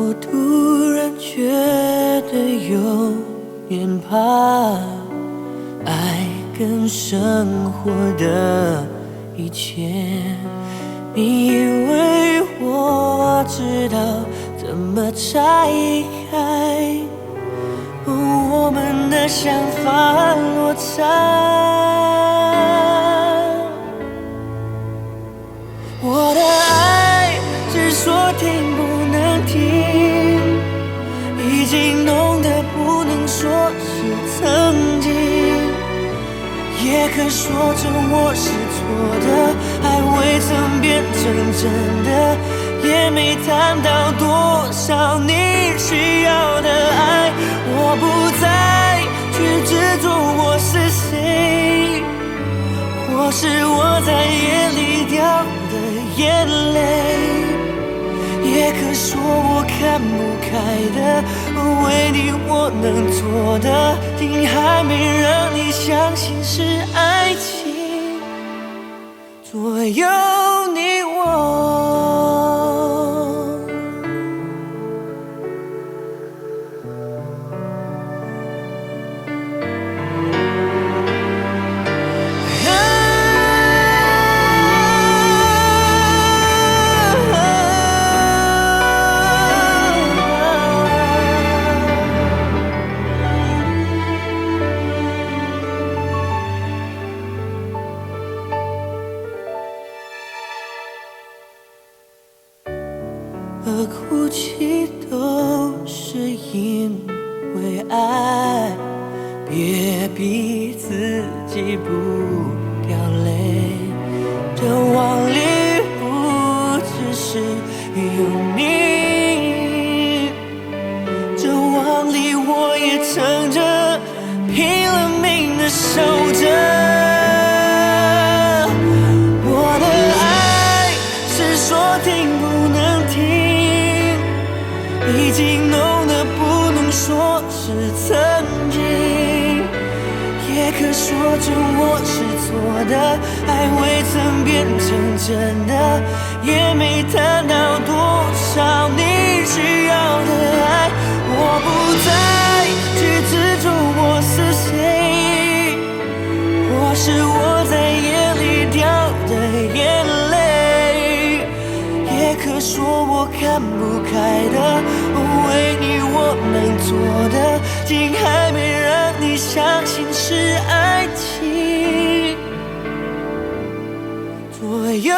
我突然觉得有点怕，爱跟生活的一切，你以为我知道怎么拆开，我们的想法落差，我的爱只说听不。经浓得不能说是曾经，也可说成我是错的，爱未曾变成真的，也没谈到多少你需要的爱，我不再去执着我是谁，或是我在夜里掉的。眼泪，也可说我看不开的。为你我能做的，定还没让你相信是爱情，左右和哭泣都是因为爱，别逼自己不掉泪。这往里不只是有你，这网里我也撑着，拼了命的守着。说成我是错的。爱未曾变成真的，也没谈到多少你需要的爱。我不再去执着我是谁，或是我在夜里掉的眼泪，也可说我看不开的。为你我能做的，竟还没让你相信是爱有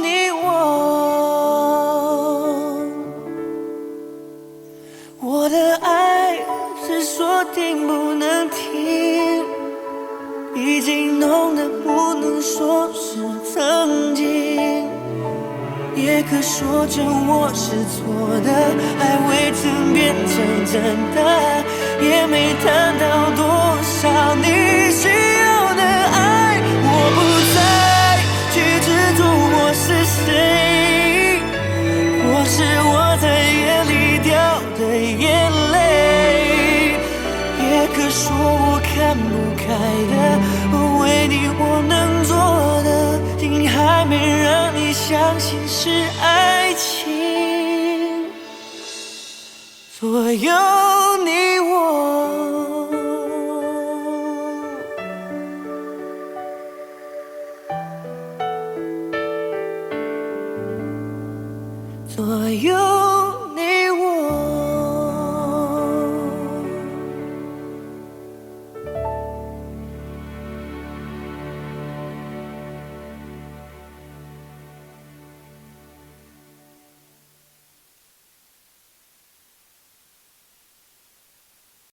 你我。我的爱是说停不能停，已经浓得不能说是曾经。也可说成我是错的，爱未曾变成真的，也没谈到多少你需要我是谁，或是我在夜里掉的眼泪。也可说我看不开的，为你我能做的，竟还没让你相信。是爱情左右所有